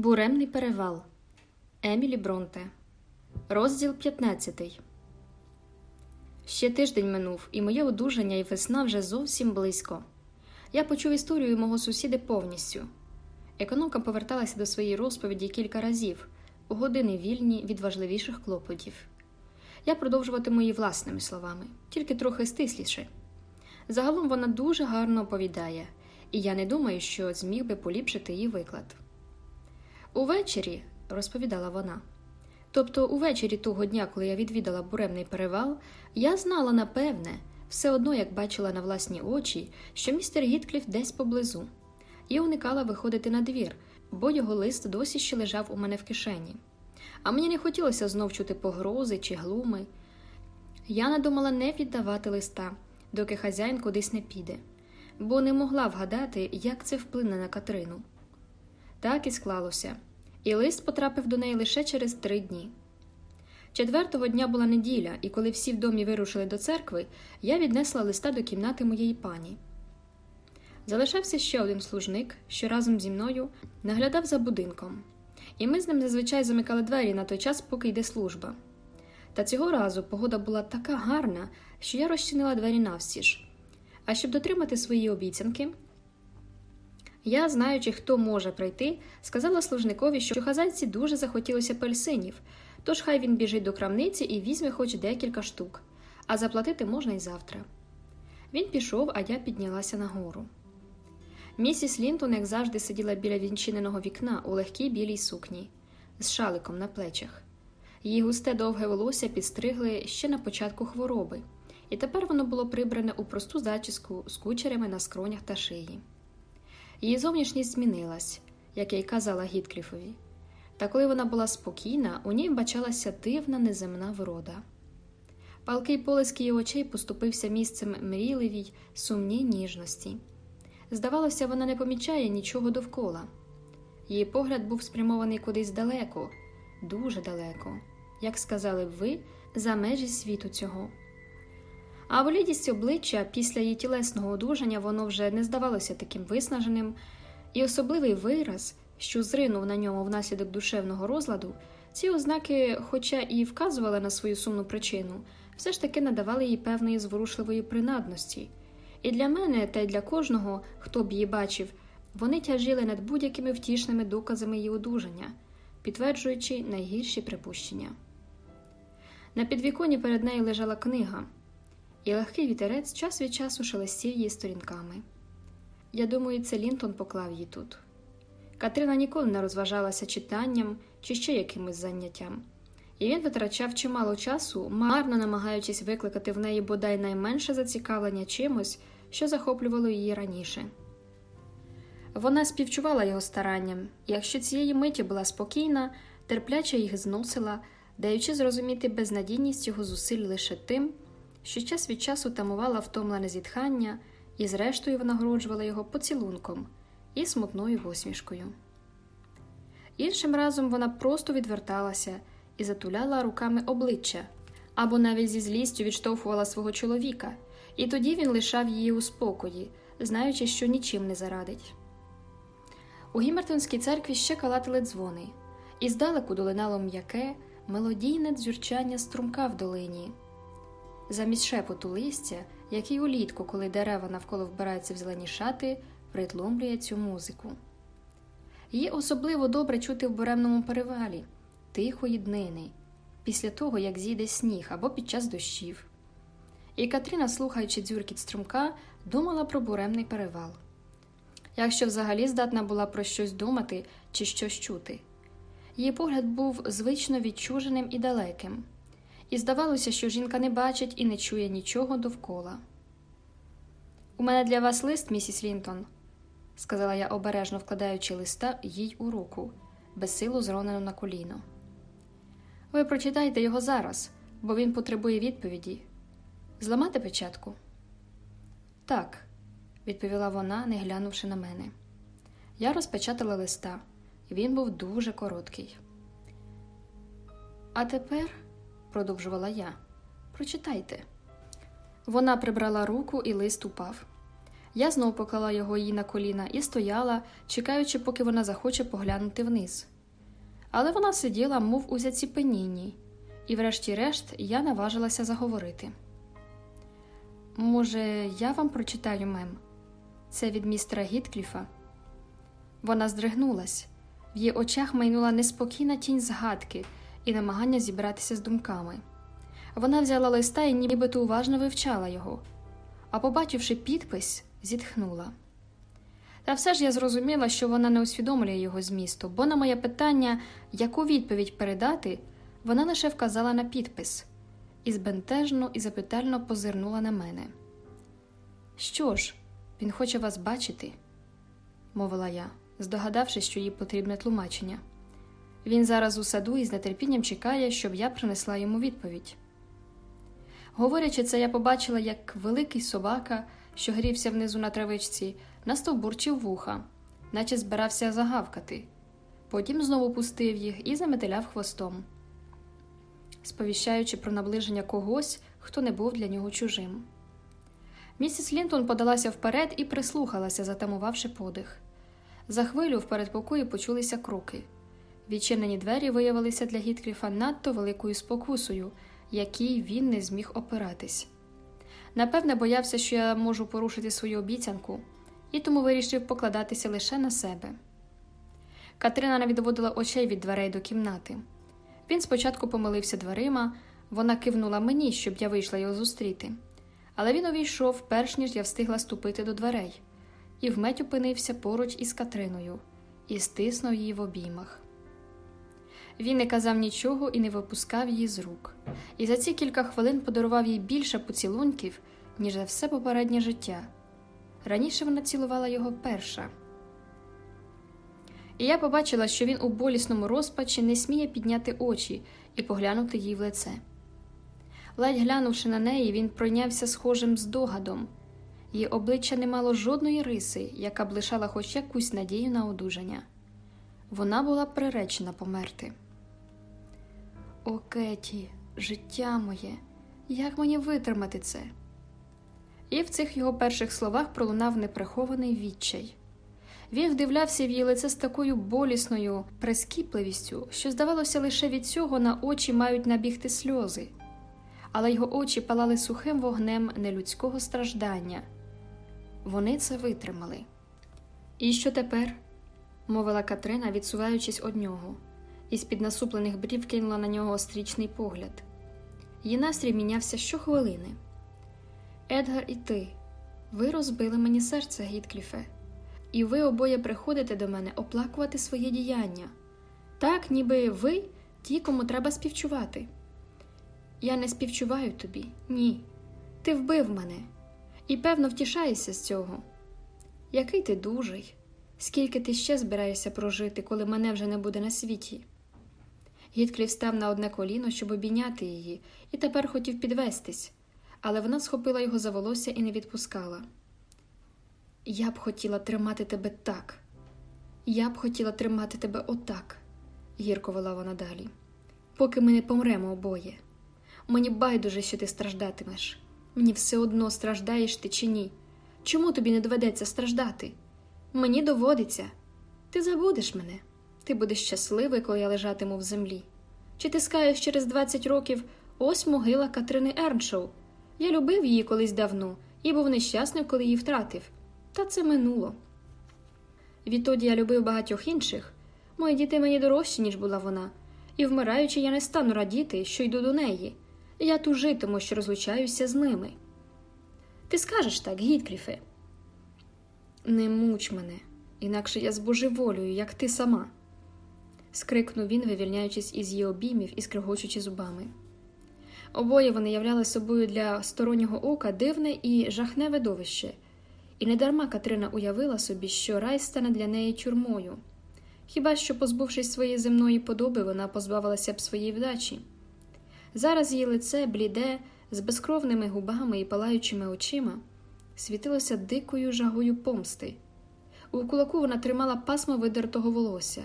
Буремний перевал Емілі Бронте. Розділ 15. Ще тиждень минув, і моє одужання і весна вже зовсім близько. Я почув історію мого сусіда повністю. Економка поверталася до своєї розповіді кілька разів, у години вільні від важливіших клопотів. Я продовжуватиму її власними словами, тільки трохи стисліше. Загалом вона дуже гарно оповідає, і я не думаю, що зміг би поліпшити її виклад. Увечері, розповідала вона. Тобто, увечері того дня, коли я відвідала буремний перевал, я знала напевне, все одно як бачила на власні очі, що містер Гіткліф десь поблизу, і уникала виходити на двір, бо його лист досі ще лежав у мене в кишені. А мені не хотілося знов чути погрози чи глуми. Я надумала не віддавати листа, доки хазяїн кудись не піде, бо не могла вгадати, як це вплине на Катрину. Так і склалося, і лист потрапив до неї лише через три дні. Четвертого дня була неділя, і коли всі в домі вирушили до церкви, я віднесла листа до кімнати моєї пані. Залишався ще один служник, що разом зі мною наглядав за будинком, і ми з ним зазвичай замикали двері на той час, поки йде служба. Та цього разу погода була така гарна, що я розчинила двері навстіж. А щоб дотримати свої обіцянки, я, знаючи, хто може прийти, сказала служникові, що хазайці дуже захотілося пельсинів, тож хай він біжить до крамниці і візьме хоч декілька штук, а заплатити можна й завтра. Він пішов, а я піднялася нагору. Місіс Лінтон, як завжди, сиділа біля вінчиненого вікна у легкій білій сукні, з шаликом на плечах. Її густе довге волосся підстригли ще на початку хвороби, і тепер воно було прибране у просту зачіску з кучерями на скронях та шиї. Її зовнішність змінилась, як я й казала Гіткліфові. Та коли вона була спокійна, у ній бачалася дивна неземна врода. Палкий полиск її очей поступився місцем мрійливій, сумній ніжності. Здавалося, вона не помічає нічого довкола. Її погляд був спрямований кудись далеко, дуже далеко, як сказали б ви, за межі світу цього. А волідість обличчя після її тілесного одужання воно вже не здавалося таким виснаженим, і особливий вираз, що зринув на ньому внаслідок душевного розладу, ці ознаки, хоча і вказували на свою сумну причину, все ж таки надавали їй певної зворушливої принадності. І для мене, та й для кожного, хто б її бачив, вони тяжіли над будь-якими втішними доказами її одужання, підтверджуючи найгірші припущення. На підвіконі перед нею лежала книга і легкий вітерець час від часу шелестів її сторінками. Я думаю, це Лінтон поклав її тут. Катрина ніколи не розважалася читанням чи ще якимось заняттям, і він витрачав чимало часу, марно намагаючись викликати в неї бодай найменше зацікавлення чимось, що захоплювало її раніше. Вона співчувала його старанням, і якщо цієї миті була спокійна, терпляче їх зносила, даючи зрозуміти безнадійність його зусиль лише тим, що час від часу тамувала втомлене зітхання і, зрештою, винагороджувала його поцілунком і смутною посмішкою. Іншим разом вона просто відверталася і затуляла руками обличчя або навіть зі злістю відштовхувала свого чоловіка, і тоді він лишав її у спокої, знаючи, що нічим не зарадить. У Гімертонській церкві ще калатили дзвони, і здалеку долинало м'яке, мелодійне дзюрчання струмка в долині. Замість шепоту листя, як і улітку, коли дерева навколо вбираються в зелені шати, притломлює цю музику. Її особливо добре чути в буремному перевалі, тихої днини, після того, як зійде сніг або під час дощів. І Катріна, слухаючи дзюркіт струмка, думала про буремний перевал. Якщо взагалі здатна була про щось думати чи щось чути, її погляд був звично відчуженим і далеким і здавалося, що жінка не бачить і не чує нічого довкола. У мене для вас лист, місіс Лінтон, сказала я обережно вкладаючи листа їй у руку, безсилу зронену на коліно. Ви прочитайте його зараз, бо він потребує відповіді. Зламати печатку? Так, відповіла вона, не глянувши на мене. Я розпечатала листа, він був дуже короткий. А тепер продовжувала я. Прочитайте. Вона прибрала руку, і лист упав. Я знову поклала його їй на коліна і стояла, чекаючи, поки вона захоче поглянути вниз. Але вона сиділа, мов у заціпенінні, і, врешті-решт, я наважилася заговорити. Може, я вам прочитаю мем? Це від містера Гіткліфа. Вона здригнулась, в її очах майнула неспокійна тінь згадки і намагання зібратися з думками. Вона взяла листа і нібито уважно вивчала його, а, побачивши підпис, зітхнула. Та все ж я зрозуміла, що вона не усвідомлює його змісту, бо на моє питання, яку відповідь передати, вона лише вказала на підпис і збентежно і запитально позирнула на мене. Що ж, він хоче вас бачити, мовила я, здогадавшись, що їй потрібне тлумачення. Він зараз у саду і з нетерпінням чекає, щоб я принесла йому відповідь. Говорячи це, я побачила, як великий собака, що грівся внизу на травичці, настовбурчив вуха, наче збирався загавкати. Потім знову пустив їх і заметеляв хвостом, сповіщаючи про наближення когось, хто не був для нього чужим. Місіс Лінтон подалася вперед і прислухалася, затамувавши подих. За хвилю в передпокої почулися кроки. Відчинені двері виявилися для Гіткліфа надто великою спокусою, якій він не зміг опиратись. Напевне, боявся, що я можу порушити свою обіцянку, і тому вирішив покладатися лише на себе. Катерина не відводила очей від дверей до кімнати. Він спочатку помилився дверима, вона кивнула мені, щоб я вийшла його зустріти. Але він увійшов, перш ніж я встигла ступити до дверей, і вмить опинився поруч із Катриною і стиснув її в обіймах. Він не казав нічого і не випускав її з рук, і за ці кілька хвилин подарував їй більше поцілунків, ніж за все попереднє життя. Раніше вона цілувала його перша. І я побачила, що він у болісному розпачі не сміє підняти очі і поглянути їй в лице. Ледь глянувши на неї, він пройнявся схожим здогадом. Її обличчя не мало жодної риси, яка б лишала хоч якусь надію на одужання. Вона була приречена померти. О, Кеті, життя моє, як мені витримати це? І в цих його перших словах пролунав неприхований відчай. Він вдивлявся в її лице з такою болісною прискіпливістю, що, здавалося, лише від цього на очі мають набігти сльози, але його очі палали сухим вогнем нелюдського страждання. Вони це витримали. І що тепер? мовила Катрина, відсуваючись од нього, і з під насуплених брів кинула на нього острічний погляд. Її настрій мінявся щохвилини. Едгар і ти, ви розбили мені серце, Гіткліфе, і ви обоє приходите до мене оплакувати своє діяння, так, ніби ви ті, кому треба співчувати. Я не співчуваю тобі, ні. Ти вбив мене і, певно, втішаєшся з цього. Який ти дужий, скільки ти ще збираєшся прожити, коли мене вже не буде на світі? Гіткліф став на одне коліно, щоб обійняти її, і тепер хотів підвестись, але вона схопила його за волосся і не відпускала. Я б хотіла тримати тебе так, я б хотіла тримати тебе отак, гірко вела вона далі, поки ми не помремо обоє. Мені байдуже, що ти страждатимеш. Мені все одно страждаєш ти чи ні. Чому тобі не доведеться страждати? Мені доводиться. Ти забудеш мене. Ти будеш щасливий, коли я лежатиму в землі. Чи ти скаєш через 20 років ось могила Катрини Ерншоу? Я любив її колись давно і був нещасним, коли її втратив. Та це минуло. Відтоді я любив багатьох інших. Мої діти мені дорожчі, ніж була вона, і, вмираючи, я не стану радіти, що йду до неї. Я тужитиму, що розлучаюся з ними. Ти скажеш так, Гіткліфе? Не муч мене, інакше я збожеволюю, як ти сама, скрикнув він, вивільняючись із її обіймів і скригочучи зубами. Обоє вони являли собою для стороннього ока дивне і жахне видовище, і недарма Катрина уявила собі, що рай стане для неї тюрмою. Хіба що, позбувшись своєї земної подоби, вона позбавилася б своєї вдачі. Зараз її лице, бліде, з безкровними губами і палаючими очима, світилося дикою жагою помсти. У кулаку вона тримала пасмо видертого волосся,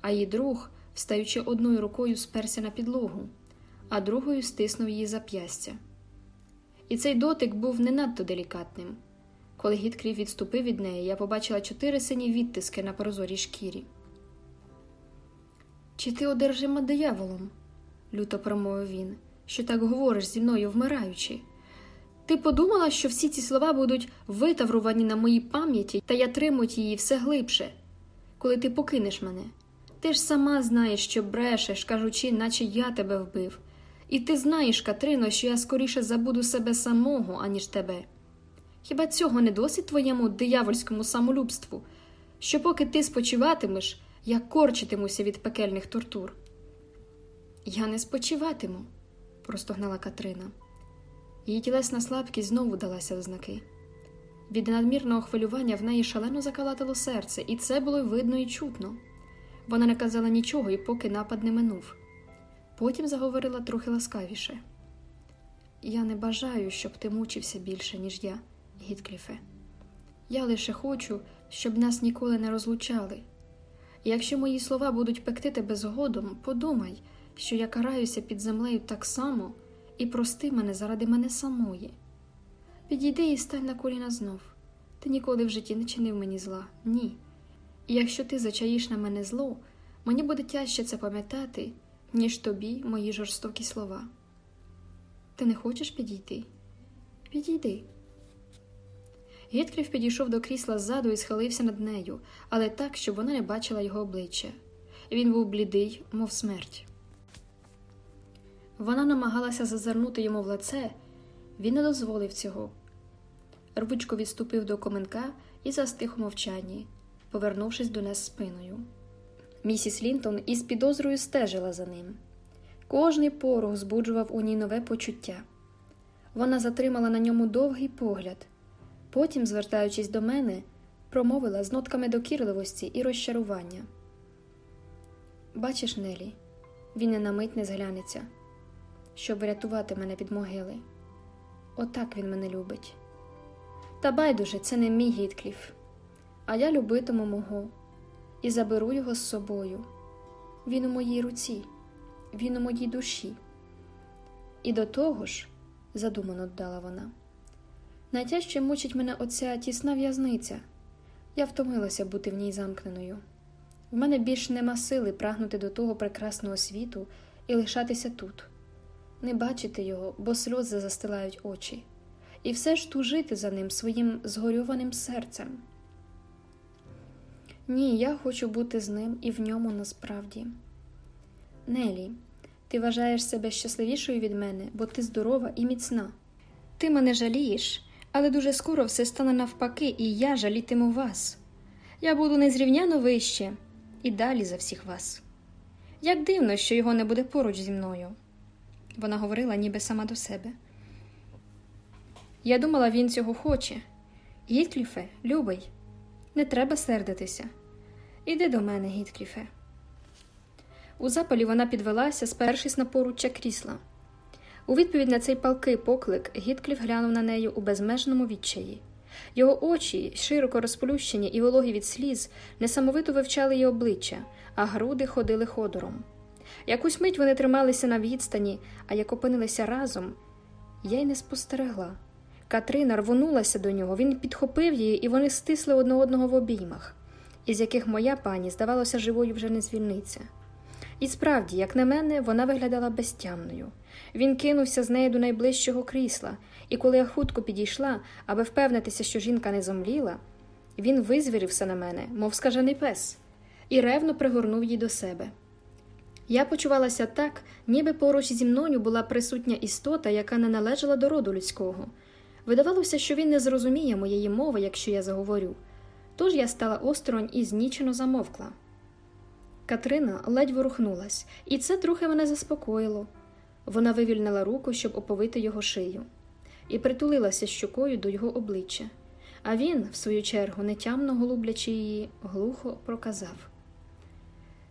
а її друг, встаючи одною рукою, сперся на підлогу, а другою стиснув її зап'ястя. І цей дотик був не надто делікатним. Коли Гіткріф відступив від неї, я побачила чотири сині відтиски на прозорій шкірі. Чи ти одержима дияволом? люто промовив він, що так говориш зі мною вмираючи. Ти подумала, що всі ці слова будуть витаврувані на моїй пам'яті, та я тримуть її все глибше, коли ти покинеш мене. Ти ж сама знаєш, що брешеш, кажучи, наче я тебе вбив. І ти знаєш, Катрино, що я скоріше забуду себе самого, аніж тебе. Хіба цього не досить твоєму диявольському самолюбству, що поки ти спочиватимеш, я корчитимуся від пекельних тортур? Я не спочиватиму, простогнала Катрина. Її тілесна слабкість знову далася в знаки. Від надмірного хвилювання в неї шалено закалатило серце, і це було видно і чутно. Вона не казала нічого, і поки напад не минув. Потім заговорила трохи ласкавіше. Я не бажаю, щоб ти мучився більше, ніж я, Гіткліфе. Я лише хочу, щоб нас ніколи не розлучали. Якщо мої слова будуть пекти тебе згодом, подумай, що я караюся під землею так само і прости мене заради мене самої. Підійди і стань на коліна знов. Ти ніколи в житті не чинив мені зла, ні. І якщо ти зачаїш на мене зло, мені буде тяжче це пам'ятати, ніж тобі мої жорстокі слова. Ти не хочеш підійти? Підійди. Гіткріф підійшов до крісла ззаду і схилився над нею, але так, щоб вона не бачила його обличчя. Він був блідий, мов смерть. Вона намагалася зазирнути йому в лице, він не дозволив цього. Рвучко відступив до коменка і застиг у мовчанні, повернувшись до нас спиною. Місіс Лінтон із підозрою стежила за ним. Кожний порох збуджував у ній нове почуття. Вона затримала на ньому довгий погляд, потім, звертаючись до мене, промовила з нотками докірливості і розчарування. Бачиш, Нелі, він не на мить не зглянеться, щоб врятувати мене від могили. Отак він мене любить. Та байдуже, це не мій Гіткліф, а я любитиму мого і заберу його з собою. Він у моїй руці, він у моїй душі. І до того ж, задумано додала вона, найтяжче мучить мене оця тісна в'язниця. Я втомилася бути в ній замкненою. В мене більш нема сили прагнути до того прекрасного світу і лишатися тут, не бачити його, бо сльози застилають очі, і все ж тужити за ним своїм згорюваним серцем. Ні, я хочу бути з ним і в ньому насправді. Нелі, ти вважаєш себе щасливішою від мене, бо ти здорова і міцна. Ти мене жалієш, але дуже скоро все стане навпаки, і я жалітиму вас. Я буду незрівняно вище і далі за всіх вас. Як дивно, що його не буде поруч зі мною. Вона говорила ніби сама до себе. Я думала, він цього хоче. Гіткліфе, любий, не треба сердитися. Іди до мене, Гіткліфе. У запалі вона підвелася, спершись на поруччя крісла. У відповідь на цей палкий поклик Гіткліф глянув на неї у безмежному відчаї. Його очі, широко розплющені і вологі від сліз, несамовито вивчали її обличчя, а груди ходили ходором. Якусь мить вони трималися на відстані, а як опинилися разом, я й не спостерегла. Катрина рвонулася до нього, він підхопив її, і вони стисли одне одного в обіймах, із яких моя пані, здавалося, живою вже не звільниться. І справді, як на мене, вона виглядала безтямною. Він кинувся з нею до найближчого крісла, і коли я хутко підійшла, аби впевнитися, що жінка не зомліла, він визвірився на мене, мов скажений пес, і ревно пригорнув її до себе. Я почувалася так, ніби поруч зі мною була присутня істота, яка не належала до роду людського. Видавалося, що він не зрозуміє моєї мови, якщо я заговорю. Тож я стала осторонь і знічено замовкла. Катрина ледь ворухнулась, і це трохи мене заспокоїло. Вона вивільнила руку, щоб оповити його шию, і притулилася щокою до його обличчя. А він, в свою чергу, нетямно голублячи її, глухо проказав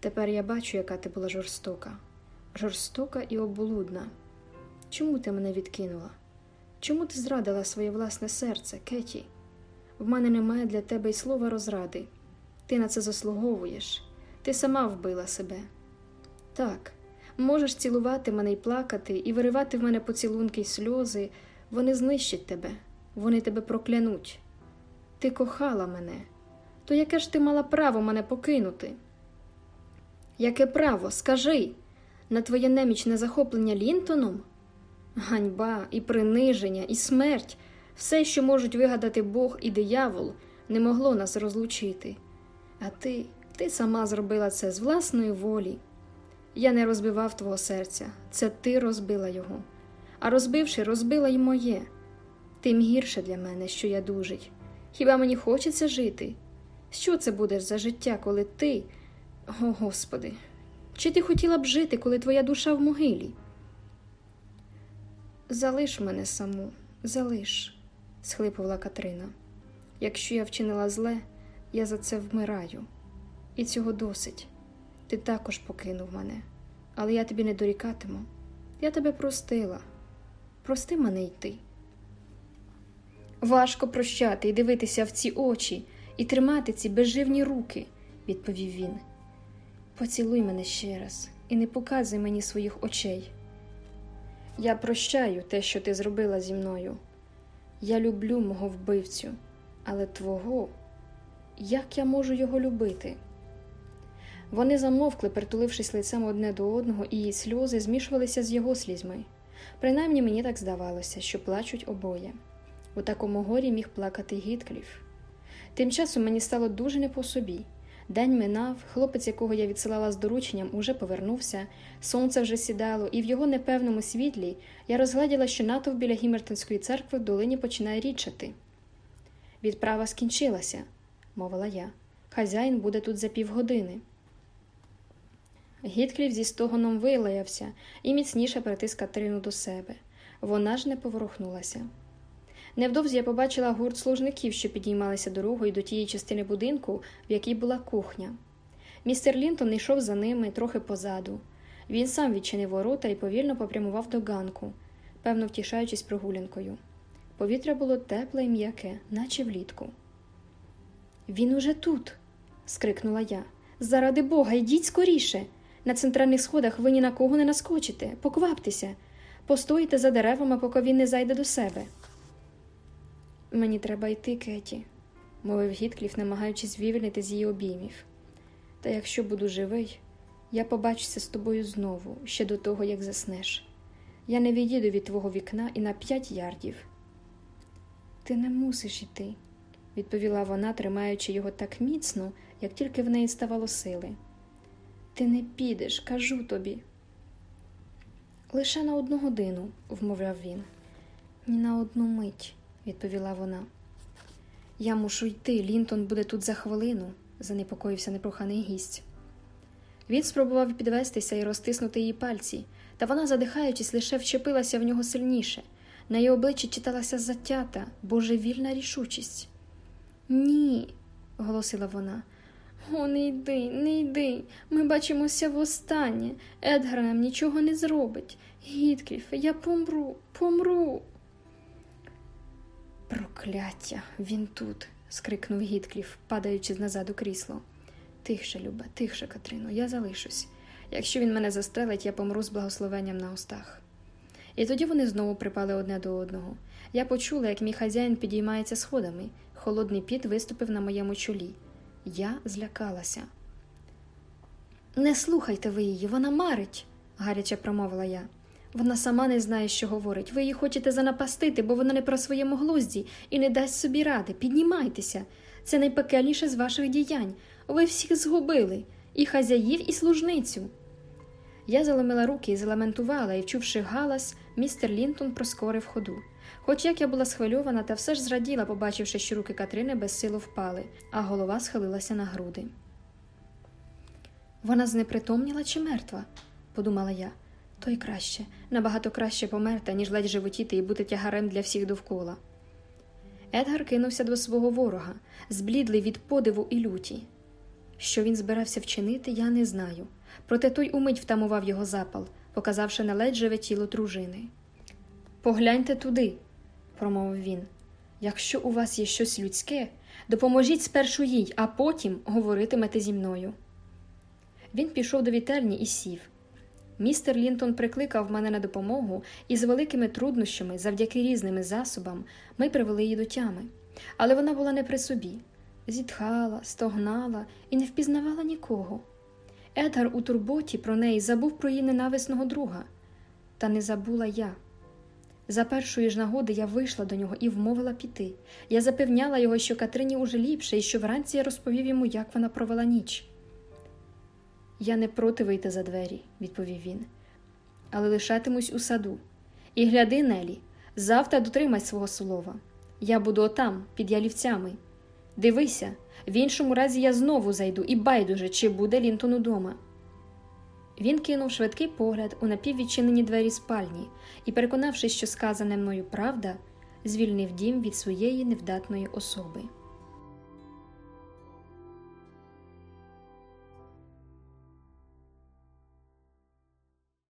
Тепер я бачу, яка ти була жорстока, жорстока і облудна. Чому ти мене відкинула? Чому ти зрадила своє власне серце, Кеті? В мене немає для тебе й слова розради. Ти на це заслуговуєш, ти сама вбила себе. Так, можеш цілувати мене й плакати, і виривати в мене поцілунки й сльози, вони знищать тебе, вони тебе проклянуть. Ти кохала мене. То яке ж ти мала право мене покинути? Яке право, скажи, на твоє немічне захоплення Лінтоном? Ганьба і приниження, і смерть, все, що можуть вигадати Бог і диявол, не могло нас розлучити. А ти, ти сама зробила це з власної волі. Я не розбивав твого серця, це ти розбила його. А розбивши, розбила й моє. Тим гірше для мене, що я дужий. Хіба мені хочеться жити? Що це буде за життя, коли ти. О, Господи, чи ти хотіла б жити, коли твоя душа в могилі? Залиш мене саму, залиш, схлипувала Катрина. Якщо я вчинила зле, я за це вмираю. І цього досить. Ти також покинув мене, але я тобі не дорікатиму. Я тебе простила. Прости мене й ти. Важко прощати і дивитися в ці очі і тримати ці безживні руки, відповів він. Поцілуй мене ще раз і не показуй мені своїх очей. Я прощаю те, що ти зробила зі мною. Я люблю мого вбивцю, але твого, як я можу його любити? Вони замовкли, притулившись лицем одне до одного, і сльози змішувалися з його слізьми. Принаймні мені так здавалося, що плачуть обоє. У такому горі міг плакати Гіткліф. Тим часом мені стало дуже не по собі. День минав, хлопець, якого я відсилала з дорученням, уже повернувся, сонце вже сідало, і в його непевному світлі я розгледіла, що натовп біля Гімертонської церкви в долині починає рідчати. Відправа скінчилася, мовила я. Хазяїн буде тут за півгодини. Гіткліф зі стогоном вилаявся і міцніше притис Катерину до себе. Вона ж не поворухнулася. Невдовзі я побачила гурт служників, що підіймалися дорогою до тієї частини будинку, в якій була кухня. Містер Лінтон йшов за ними трохи позаду. Він сам відчинив ворота і повільно попрямував до ганку, певно втішаючись прогулянкою. Повітря було тепле і м'яке, наче влітку. Він уже тут. скрикнула я. Заради бога, йдіть скоріше. На центральних сходах ви ні на кого не наскочите. Покваптеся, постоїте за деревами, поки він не зайде до себе. Мені треба йти, Кеті, мовив Гіткліф, намагаючись звільнити з її обіймів. Та якщо буду живий, я побачуся з тобою знову, ще до того, як заснеш. Я не відійду від твого вікна і на п'ять ярдів. Ти не мусиш йти, відповіла вона, тримаючи його так міцно, як тільки в неї ставало сили. Ти не підеш, кажу тобі. Лише на одну годину, вмовляв він. Ні на одну мить відповіла вона. Я мушу йти, Лінтон буде тут за хвилину, занепокоївся непроханий гість. Він спробував підвестися і розтиснути її пальці, та вона, задихаючись, лише вчепилася в нього сильніше. На її обличчі читалася затята, божевільна рішучість. Ні, голосила вона. О, не йди, не йди. Ми бачимося востаннє. Едгар нам нічого не зробить. Гіткріфе, я помру, помру. Прокляття, він тут, скрикнув Гіткліф, падаючи назад у крісло. Тихше, Люба, тихше, Катрино, я залишусь. Якщо він мене застрелить, я помру з благословенням на устах. І тоді вони знову припали одне до одного. Я почула, як мій хазяїн підіймається сходами. Холодний піт виступив на моєму чолі. Я злякалася. Не слухайте ви її, вона марить, гаряче промовила я. Вона сама не знає, що говорить. Ви її хочете занапастити, бо вона не про своєму глузді і не дасть собі ради. Піднімайтеся. Це найпекельніше з ваших діянь. Ви всіх згубили і хазяїв, і служницю. Я заломила руки і заламентувала, і, вчувши галас, містер Лінтон проскорив ходу. Хоч як я була схвильована, та все ж зраділа, побачивши, що руки Катрини безсило впали, а голова схилилася на груди. Вона знепритомніла чи мертва? подумала я. То й краще, набагато краще померти, ніж ледь животіти і бути тягарем для всіх довкола. Едгар кинувся до свого ворога, зблідлий від подиву і люті. Що він збирався вчинити, я не знаю. Проте той умить втамував його запал, показавши на ледь живе тіло дружини. Погляньте туди, промовив він. Якщо у вас є щось людське, допоможіть спершу їй, а потім говоритимете зі мною. Він пішов до вітерні і сів. Містер Лінтон прикликав мене на допомогу, і з великими труднощами, завдяки різним засобам, ми привели її до тями. але вона була не при собі. Зітхала, стогнала і не впізнавала нікого. Едгар у турботі про неї забув про її ненависного друга, та не забула я. За першої ж нагоди я вийшла до нього і вмовила піти. Я запевняла його, що Катрині уже ліпше, і що вранці я розповів йому, як вона провела ніч. Я не проти вийти за двері, відповів він, але лишатимусь у саду. І гляди, Нелі, завтра дотримай свого слова. Я буду отам, під ялівцями. Дивися, в іншому разі я знову зайду і байдуже, чи буде Лінтон удома. Він кинув швидкий погляд у напіввідчинені двері спальні і, переконавшись, що сказане мною правда, звільнив дім від своєї невдатної особи.